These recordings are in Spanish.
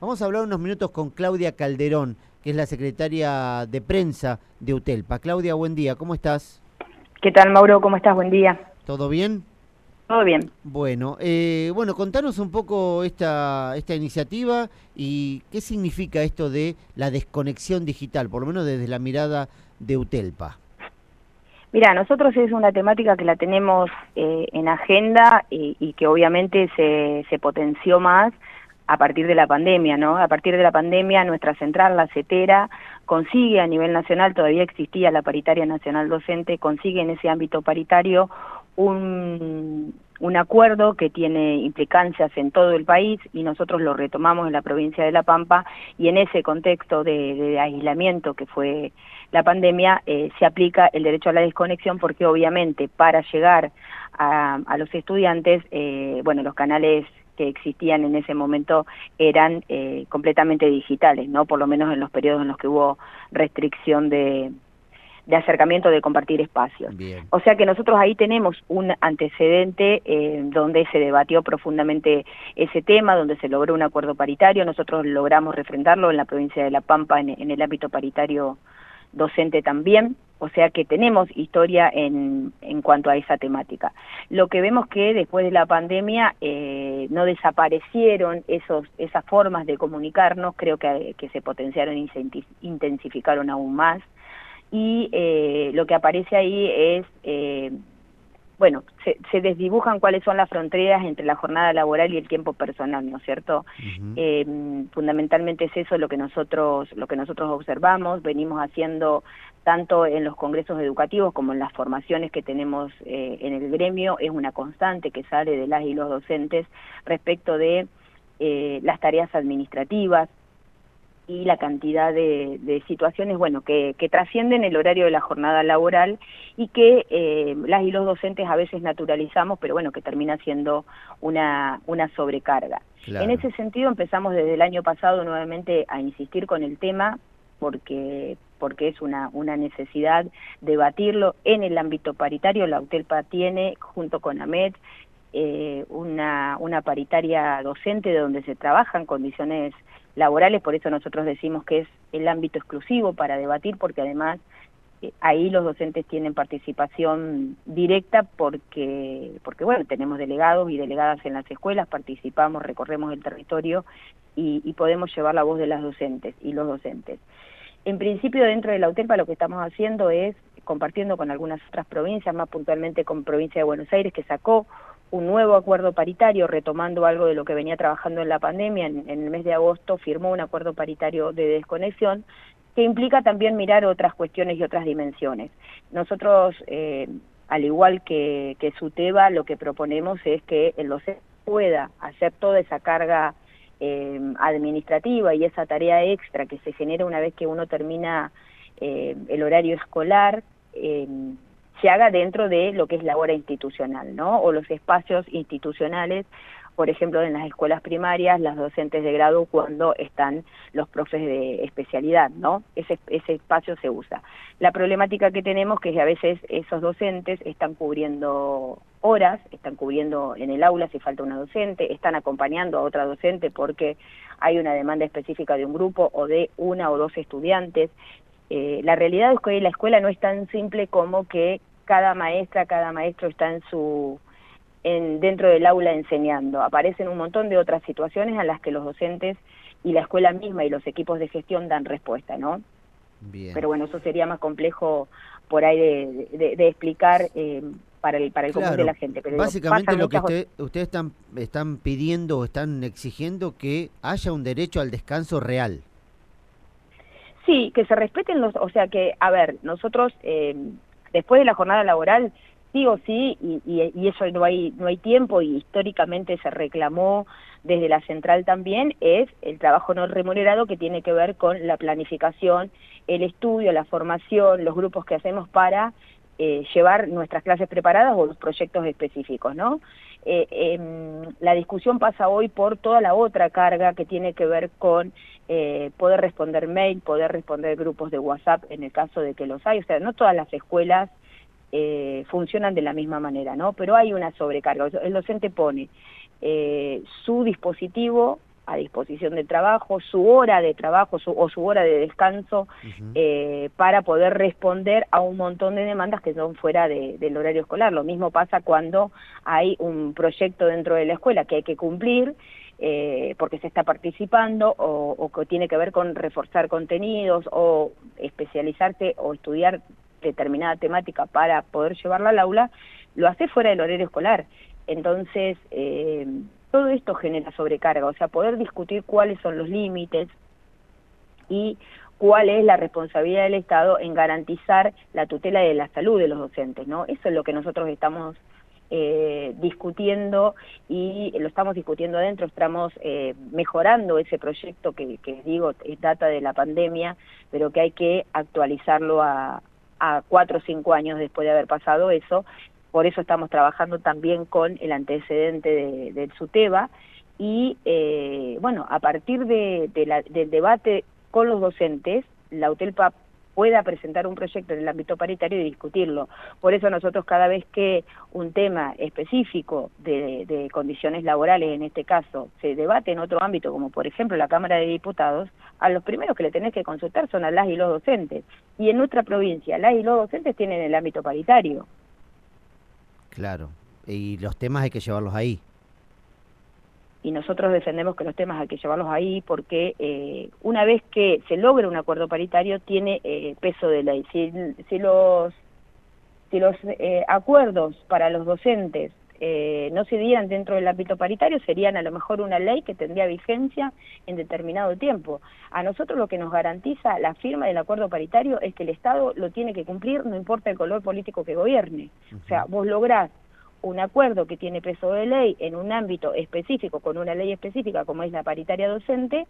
Vamos a hablar unos minutos con Claudia Calderón, que es la secretaria de prensa de UTELPA. Claudia, buen día, ¿cómo estás? ¿Qué tal, Mauro? ¿Cómo estás? Buen día. ¿Todo bien? Todo bien. Bueno, eh, bueno, contanos un poco esta, esta iniciativa y qué significa esto de la desconexión digital, por lo menos desde la mirada de UTELPA. Mira, nosotros es una temática que la tenemos eh, en agenda y, y, que obviamente se, se potenció más a partir de la pandemia, ¿no? A partir de la pandemia nuestra central, la CETERA, consigue a nivel nacional, todavía existía la paritaria nacional docente, consigue en ese ámbito paritario un, un acuerdo que tiene implicancias en todo el país y nosotros lo retomamos en la provincia de La Pampa y en ese contexto de, aislamiento que fue la pandemia eh, se aplica el derecho a la desconexión porque obviamente para llegar a, a los estudiantes, eh, bueno, los canales que existían en ese momento eran eh, completamente digitales, ¿no? Por lo menos en los periodos en los que hubo restricción de, de acercamiento de compartir espacios. Bien. O sea que nosotros ahí tenemos un antecedente eh, donde se debatió profundamente ese tema, donde se logró un acuerdo paritario, nosotros logramos refrendarlo en la provincia de La Pampa en, en el ámbito paritario docente también, o sea que tenemos historia en, en cuanto a esa temática. Lo que vemos que después de la pandemia eh, no desaparecieron esos, esas formas de comunicarnos, creo que, que se potenciaron y se intensificaron aún más, y eh, lo que aparece ahí es, eh, bueno, se, se, desdibujan cuáles son las fronteras entre la jornada laboral y el tiempo personal, ¿no es cierto? Uh -huh. eh, fundamentalmente es eso lo que nosotros lo que nosotros observamos, venimos haciendo tanto en los congresos educativos como en las formaciones que tenemos eh, en el gremio, es una constante que sale de las y los docentes respecto de eh, las tareas administrativas, y la cantidad de, de situaciones bueno que, que, trascienden el horario de la jornada laboral y que eh, las y los docentes a veces naturalizamos, pero bueno, que termina siendo una, una sobrecarga. Claro. En ese sentido empezamos desde el año pasado nuevamente a insistir con el tema porque porque es una, una necesidad debatirlo en el ámbito paritario. La UTELPA tiene, junto con AMET, eh, una, una paritaria docente donde se trabajan condiciones laborales, por eso nosotros decimos que es el ámbito exclusivo para debatir, porque además eh, ahí los docentes tienen participación directa porque, porque bueno, tenemos delegados y delegadas en las escuelas, participamos, recorremos el territorio y, podemos llevar la voz de las docentes y los docentes. En principio, dentro de la UTELPA lo que estamos haciendo es compartiendo con algunas otras provincias, más puntualmente con provincia de Buenos Aires, que sacó un nuevo acuerdo paritario, retomando algo de lo que venía trabajando en la pandemia, en, el mes de agosto firmó un acuerdo paritario de desconexión, que implica también mirar otras cuestiones y otras dimensiones. Nosotros, eh, al igual que, que SUTEBA, lo que proponemos es que el docente pueda hacer toda esa carga eh, administrativa y esa tarea extra que se genera una vez que uno termina eh, el horario escolar, eh, se haga dentro de lo que es la hora institucional, ¿no? O los espacios institucionales, por ejemplo, en las escuelas primarias, las docentes de grado cuando están los profes de especialidad, ¿no? Ese, ese espacio se usa. La problemática que tenemos que es que a veces esos docentes están cubriendo horas, están cubriendo en el aula si falta una docente, están acompañando a otra docente porque hay una demanda específica de un grupo o de una o dos estudiantes. Eh, la realidad es que la escuela no es tan simple como que cada maestra, cada maestro está en su en, dentro del aula enseñando. Aparecen un montón de otras situaciones a las que los docentes y la escuela misma y los equipos de gestión dan respuesta, ¿no? Bien. Pero bueno, eso sería más complejo por ahí de, de, de explicar eh, para el para el claro, común de la gente. Pero básicamente lo que usted, ustedes están están pidiendo o están exigiendo que haya un derecho al descanso real. Sí, que se respeten los, o sea que, a ver, nosotros eh, después de la jornada laboral, sí o sí, y, y, eso no hay, no hay tiempo, y históricamente se reclamó desde la central también, es el trabajo no remunerado que tiene que ver con la planificación, el estudio, la formación, los grupos que hacemos para eh, llevar nuestras clases preparadas o los proyectos específicos, ¿no? Eh, eh, la discusión pasa hoy por toda la otra carga que tiene que ver con eh, poder responder mail, poder responder grupos de WhatsApp en el caso de que los hay, o sea, no todas las escuelas eh, funcionan de la misma manera, ¿no? Pero hay una sobrecarga, el docente pone eh, su dispositivo a disposición de trabajo, su hora de trabajo o su hora de descanso eh, para poder responder a un montón de demandas que son fuera del horario escolar. Lo mismo pasa cuando hay un proyecto dentro de la escuela que hay que cumplir eh, porque se está participando o, o que tiene que ver con reforzar contenidos o especializarse o estudiar determinada temática para poder llevarla al aula, lo hace fuera del horario escolar. Entonces, eh, todo esto genera sobrecarga, o sea, poder discutir cuáles son los límites y cuál es la responsabilidad del Estado en garantizar la tutela de la salud de los docentes, ¿no? Eso es lo que nosotros estamos eh, discutiendo y lo estamos discutiendo adentro, estamos eh, mejorando ese proyecto que, que digo data de la pandemia, pero que hay que actualizarlo a, a cuatro o cinco años después de haber pasado eso. Por eso estamos trabajando también con el antecedente de, del SUTEBA y, eh, bueno, a partir de, del debate con los docentes, la UTELPA pueda presentar un proyecto en el ámbito paritario y discutirlo. Por eso nosotros cada vez que un tema específico de, de, condiciones laborales, en este caso, se debate en otro ámbito, como por ejemplo la Cámara de Diputados, a los primeros que le tenés que consultar son a las y los docentes. Y en nuestra provincia, las y los docentes tienen el ámbito paritario. Claro, y los temas hay que llevarlos ahí y nosotros defendemos que los temas hay que llevarlos ahí porque eh, una vez que se logra un acuerdo paritario tiene eh, peso de ley. Si, si los, si los eh, acuerdos para los docentes no se dieran dentro del ámbito paritario serían a lo mejor una ley que tendría vigencia en determinado tiempo. A nosotros lo que nos garantiza la firma del acuerdo paritario es que el Estado lo tiene que cumplir no importa el color político que gobierne. O sea, vos lográs un acuerdo que tiene peso de ley en un ámbito específico, con una ley específica como es la paritaria docente,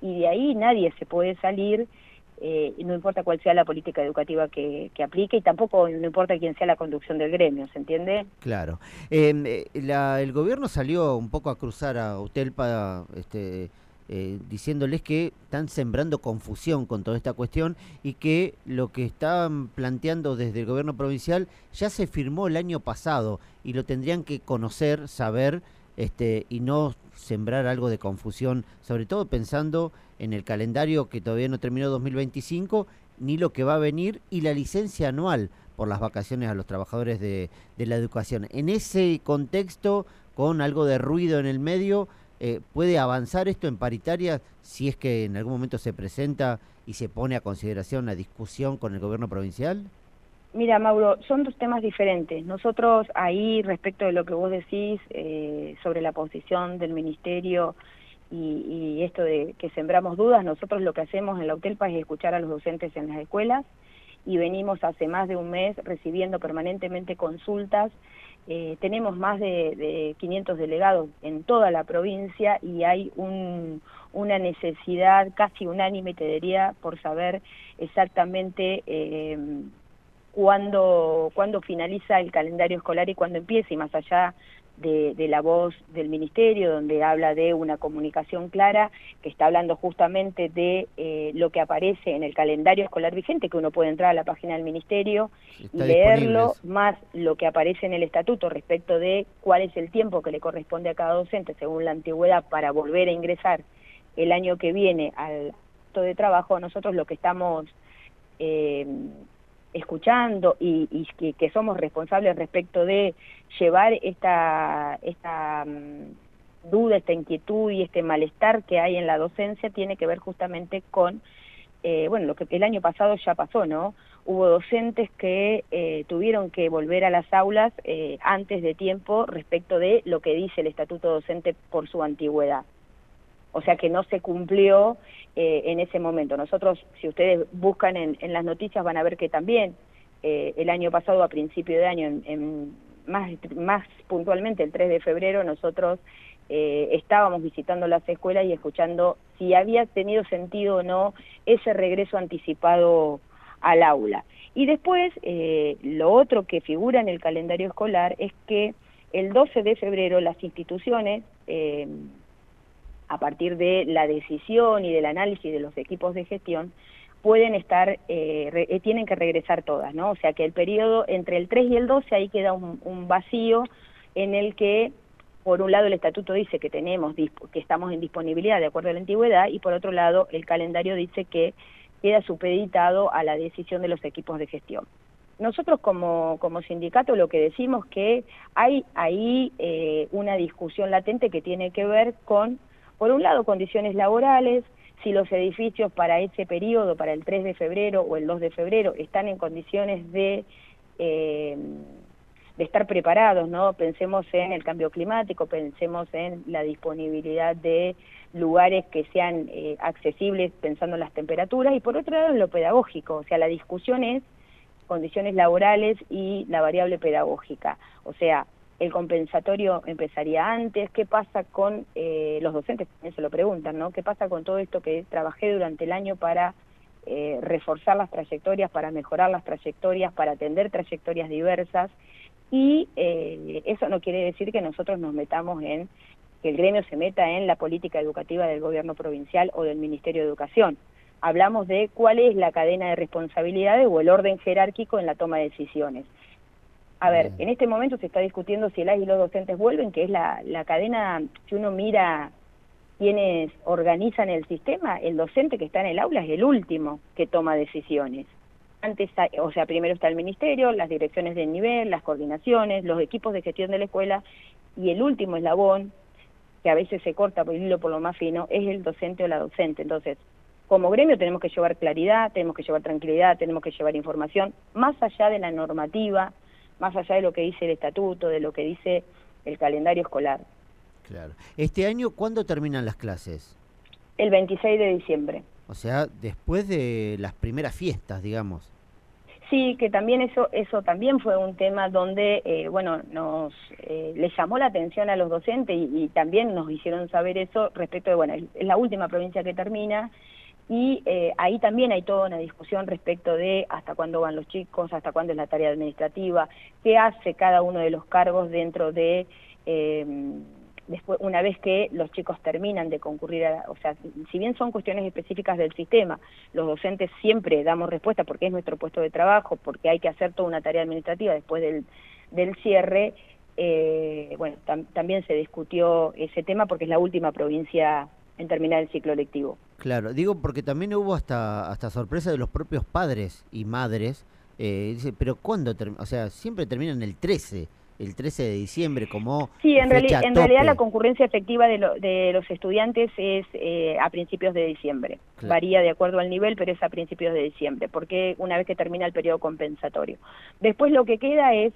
y de ahí nadie se puede salir, eh, no importa cuál sea la política educativa que, que, aplique y tampoco no importa quién sea la conducción del gremio, ¿se entiende? Claro. Em, eh, la, el gobierno salió un poco a cruzar a Utelpa, este eh, diciéndoles que están sembrando confusión con toda esta cuestión y que lo que están planteando desde el gobierno provincial ya se firmó el año pasado y lo tendrían que conocer, saber este, y no sembrar algo de confusión, sobre todo pensando en el calendario que todavía no terminó 2025, ni lo que va a venir y la licencia anual por las vacaciones a los trabajadores de, de la educación. En ese contexto, con algo de ruido en el medio, eh, ¿Puede avanzar esto en paritaria si es que en algún momento se presenta y se pone a consideración la discusión con el gobierno provincial? Mira, Mauro, son dos temas diferentes. Nosotros ahí, respecto de lo que vos decís eh, sobre la posición del ministerio y, y, esto de que sembramos dudas, nosotros lo que hacemos en la UTELPA es escuchar a los docentes en las escuelas y venimos hace más de un mes recibiendo permanentemente consultas eh, tenemos más de, de, 500 delegados en toda la provincia y hay un, una necesidad casi unánime, te diría, por saber exactamente eh, cuándo, cuándo finaliza el calendario escolar y cuándo empieza, y más allá de, la voz del ministerio, donde habla de una comunicación clara, que está hablando justamente de eh, lo que aparece en el calendario escolar vigente, que uno puede entrar a la página del ministerio y leerlo, más lo que aparece en el estatuto respecto de cuál es el tiempo que le corresponde a cada docente según la antigüedad para volver a ingresar el año que viene al acto de trabajo, nosotros lo que estamos eh, escuchando y, que, somos responsables respecto de llevar esta, esta mm, duda, esta inquietud y este malestar que hay en la docencia tiene que ver justamente con, eh, bueno, lo que el año pasado ya pasó, ¿no? Hubo docentes que eh, tuvieron que volver a las aulas eh, antes de tiempo respecto de lo que dice el estatuto docente por su antigüedad o sea que no se cumplió eh, en ese momento. Nosotros, si ustedes buscan en, en las noticias, van a ver que también eh, el año pasado, a principio de año, en, más, más puntualmente el 3 de febrero, nosotros eh, estábamos visitando las escuelas y escuchando si había tenido sentido o no ese regreso anticipado al aula. Y después, eh, lo otro que figura en el calendario escolar es que el 12 de febrero las instituciones eh, a partir de la decisión y del análisis de los equipos de gestión, pueden estar, eh, eh, tienen que regresar todas, ¿no? O sea que el periodo entre el 3 y el 12 ahí queda un, vacío en el que por un lado el estatuto dice que tenemos que estamos en disponibilidad de acuerdo a la antigüedad y por otro lado el calendario dice que queda supeditado a la decisión de los equipos de gestión. Nosotros como, como sindicato lo que decimos que hay ahí eh, una discusión latente que tiene que ver con, por un lado, condiciones laborales, si los edificios para ese periodo, para el 3 de febrero o el 2 de febrero, están en condiciones de... Eh, de estar preparados, ¿no? Pensemos en el cambio climático, pensemos en la disponibilidad de lugares que sean eh, accesibles pensando en las temperaturas y por otro lado en lo pedagógico, o sea, la discusión es condiciones laborales y la variable pedagógica, o sea, el compensatorio empezaría antes, qué pasa con eh, los docentes, también se lo preguntan, ¿no? ¿Qué pasa con todo esto que trabajé durante el año para eh, reforzar las trayectorias, para mejorar las trayectorias, para atender trayectorias diversas? y eh, eso no quiere decir que nosotros nos metamos en, que el gremio se meta en la política educativa del gobierno provincial o del Ministerio de Educación. Hablamos de cuál es la cadena de responsabilidades o el orden jerárquico en la toma de decisiones. A ver, en este momento se está discutiendo si las y los docentes vuelven, que es la, la cadena, si uno mira quienes organizan el sistema, el docente que está en el aula es el último que toma decisiones. Antes, o sea, primero está el ministerio, las direcciones de nivel, las coordinaciones, los equipos de gestión de la escuela y el último eslabón, que a veces se corta por el hilo por lo más fino, es el docente o la docente. Entonces, como gremio tenemos que llevar claridad, tenemos que llevar tranquilidad, tenemos que llevar información, más allá de la normativa, más allá de lo que dice el estatuto, de lo que dice el calendario escolar. Claro. ¿Este año cuándo terminan las clases? El 26 de diciembre. O sea, después de las primeras fiestas, digamos. Sí, que también eso eso también fue un tema donde, eh, bueno, nos eh, les llamó la atención a los docentes y, también nos hicieron saber eso respecto de, bueno, es la última provincia que termina y eh, ahí también hay toda una discusión respecto de hasta cuándo van los chicos, hasta cuándo es la tarea administrativa, qué hace cada uno de los cargos dentro de después una vez que los chicos terminan de concurrir, a, o sea, si bien son cuestiones específicas del sistema, los docentes siempre damos respuesta porque es nuestro puesto de trabajo, porque hay que hacer toda una tarea administrativa después del, del cierre, eh, bueno, también se discutió ese tema porque es la última provincia en terminar el ciclo lectivo. Claro, digo porque también hubo hasta, hasta sorpresa de los propios padres y madres, eh, dice, pero ¿cuándo? O sea, siempre terminan el 13 el 13 de diciembre como Sí, en, en realidad la concurrencia efectiva de, de los estudiantes es eh, a principios de diciembre. Varía de acuerdo al nivel, pero es a principios de diciembre, porque una vez que termina el periodo compensatorio. Después lo que queda es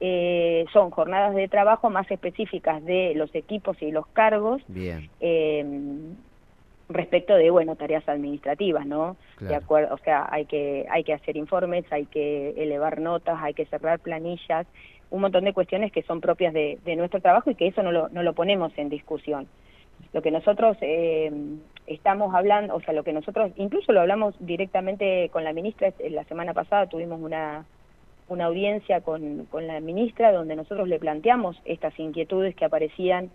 eh, son jornadas de trabajo más específicas de los equipos y los cargos. Bien. Eh, respecto de bueno tareas administrativas no de acuerdo o sea hay que hay que hacer informes hay que elevar notas hay que cerrar planillas un montón de cuestiones que son propias de, nuestro trabajo y que eso no lo, no lo ponemos en discusión. Lo que nosotros eh, estamos hablando, o sea, lo que nosotros, incluso lo hablamos directamente con la ministra, la semana pasada tuvimos una, una audiencia con, con la ministra donde nosotros le planteamos estas inquietudes que aparecían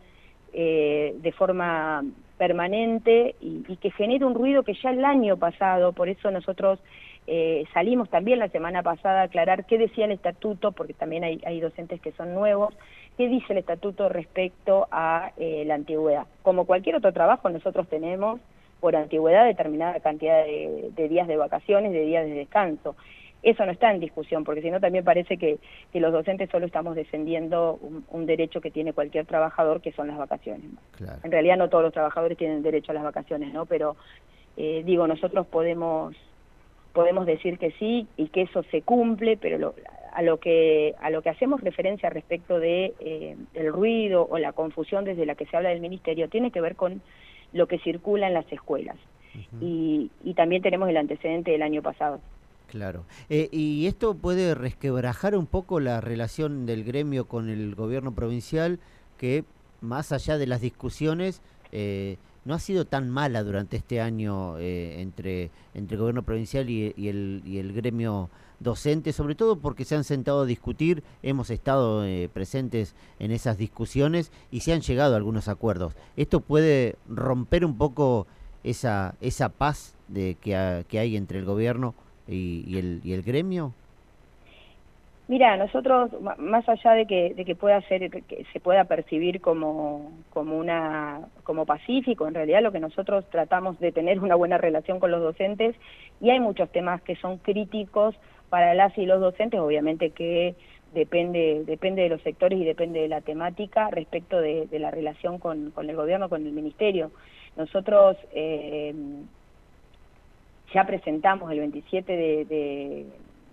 eh, de forma permanente y, que genera un ruido que ya el año pasado, por eso nosotros eh, salimos también la semana pasada a aclarar qué decía el estatuto, porque también hay, hay docentes que son nuevos, qué dice el estatuto respecto a eh, la antigüedad. Como cualquier otro trabajo, nosotros tenemos por antigüedad determinada cantidad de, días de vacaciones, de días de descanso. Eso no está en discusión, porque si no también parece que, que, los docentes solo estamos defendiendo un, derecho que tiene cualquier trabajador, que son las vacaciones. En realidad no todos los trabajadores tienen derecho a las vacaciones, ¿no? Pero eh, digo, nosotros podemos podemos decir que sí y que eso se cumple, pero a lo que a lo que hacemos referencia respecto de eh, el ruido o la confusión desde la que se habla del ministerio tiene que ver con lo que circula en las escuelas y, y, también tenemos el antecedente del año pasado. Claro. Eh, ¿Y esto puede resquebrajar un poco la relación del gremio con el gobierno provincial que, más allá de las discusiones, eh, no ha sido tan mala durante este año eh, entre, entre el gobierno provincial y, el, y el gremio docente, sobre todo porque se han sentado a discutir, hemos estado presentes en esas discusiones y se han llegado a algunos acuerdos. ¿Esto puede romper un poco esa, esa paz de que, que hay entre el gobierno y, y, el, y el gremio? Mira, nosotros, más allá de que, de que pueda ser, que se pueda percibir como, como una, como pacífico, en realidad lo que nosotros tratamos de tener una buena relación con los docentes y hay muchos temas que son críticos para las y los docentes, obviamente que depende, depende de los sectores y depende de la temática respecto de, la relación con, con, el gobierno, con el ministerio. Nosotros eh, ya presentamos el 27 de,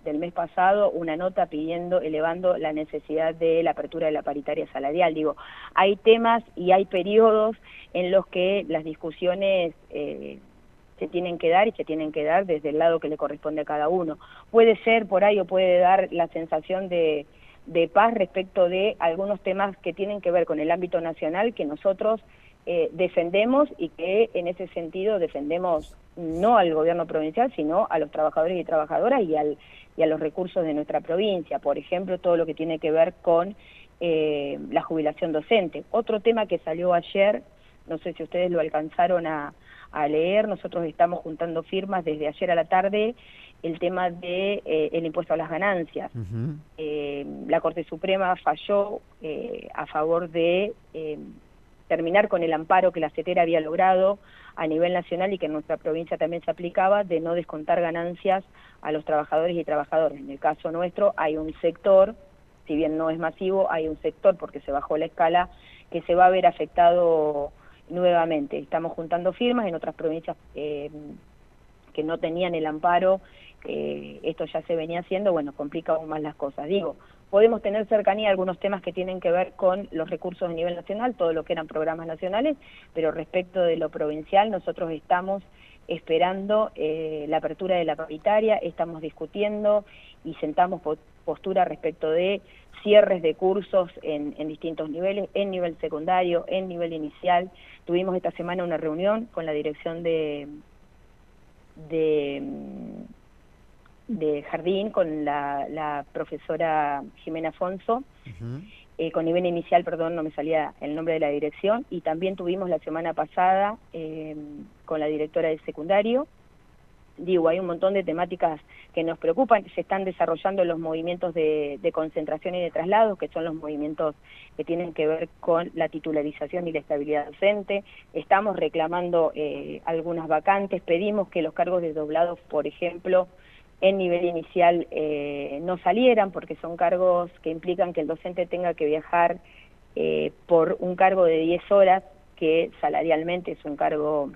del mes pasado una nota pidiendo, elevando la necesidad de la apertura de la paritaria salarial. Digo, hay temas y hay periodos en los que las discusiones eh, se tienen que dar y se tienen que dar desde el lado que le corresponde a cada uno. Puede ser por ahí o puede dar la sensación de, de paz respecto de algunos temas que tienen que ver con el ámbito nacional que nosotros eh, defendemos y que en ese sentido defendemos no al gobierno provincial, sino a los trabajadores y trabajadoras y, al, y a los recursos de nuestra provincia. Por ejemplo, todo lo que tiene que ver con eh, la jubilación docente. Otro tema que salió ayer, no sé si ustedes lo alcanzaron a, a leer. Nosotros estamos juntando firmas desde ayer a la tarde el tema de eh, el impuesto a las ganancias. Eh, la Corte Suprema falló eh, a favor de terminar con el amparo que la CETERA había logrado a nivel nacional y que en nuestra provincia también se aplicaba de no descontar ganancias a los trabajadores y trabajadoras. En el caso nuestro hay un sector, si bien no es masivo, hay un sector porque se bajó la escala que se va a ver afectado nuevamente. Estamos juntando firmas en otras provincias eh, que no tenían el amparo, eh, esto ya se venía haciendo, bueno, complica aún más las cosas. Digo, podemos tener cercanía a algunos temas que tienen que ver con los recursos a nivel nacional, todo lo que eran programas nacionales, pero respecto de lo provincial, nosotros estamos esperando eh, la apertura de la paritaria, estamos discutiendo y sentamos postura respecto de cierres de cursos en, en, distintos niveles, en nivel secundario, en nivel inicial. Tuvimos esta semana una reunión con la dirección de, de, de Jardín, con la, la profesora Jimena Afonso, eh, con nivel inicial, perdón, no me salía el nombre de la dirección, y también tuvimos la semana pasada eh, con la directora del secundario, digo, hay un montón de temáticas que nos preocupan, se están desarrollando los movimientos de, concentración y de traslado, que son los movimientos que tienen que ver con la titularización y la estabilidad docente, estamos reclamando eh, algunas vacantes, pedimos que los cargos desdoblados, por ejemplo, en nivel inicial eh, no salieran, porque son cargos que implican que el docente tenga que viajar eh, por un cargo de 10 horas, que salarialmente es un cargo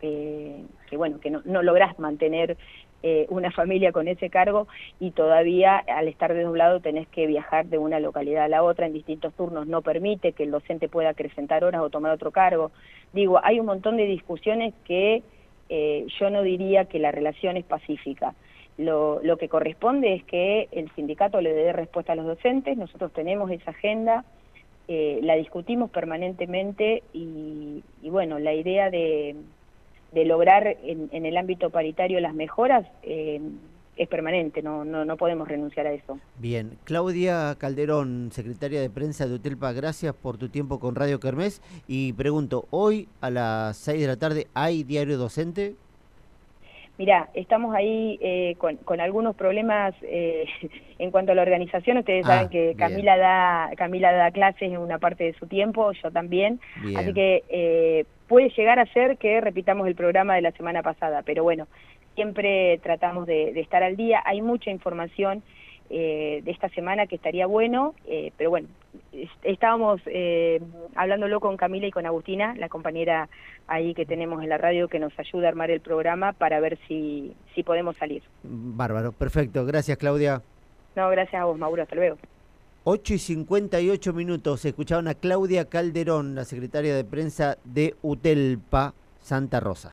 que, bueno, que no, no lográs mantener eh, una familia con ese cargo y todavía al estar desdoblado tenés que viajar de una localidad a la otra en distintos turnos, no permite que el docente pueda acrecentar horas o tomar otro cargo. Digo, hay un montón de discusiones que eh, yo no diría que la relación es pacífica. Lo, lo que corresponde es que el sindicato le dé respuesta a los docentes, nosotros tenemos esa agenda, eh, la discutimos permanentemente y bueno, la idea de de lograr en, el ámbito paritario las mejoras eh, es permanente, no, no, no podemos renunciar a eso. Bien, Claudia Calderón, secretaria de prensa de Utelpa, gracias por tu tiempo con Radio Kermés y pregunto, hoy a las 6 de la tarde hay diario docente? Mira, estamos ahí eh, con, con, algunos problemas eh, en cuanto a la organización. Ustedes saben ah, que Camila da Camila da clases en una parte de su tiempo, yo también. Así que eh, puede llegar a ser que repitamos el programa de la semana pasada, pero bueno, siempre tratamos de, de estar al día. Hay mucha información eh, de esta semana que estaría bueno, eh, pero bueno, estábamos eh, hablándolo con Camila y con Agustina, la compañera ahí que tenemos en la radio que nos ayuda a armar el programa para ver si, si podemos salir. Bárbaro, perfecto, gracias Claudia. No, gracias a vos Mauro, hasta luego. 8 y 58 minutos, escuchaban a Claudia Calderón, la secretaria de prensa de UTELPA Santa Rosa.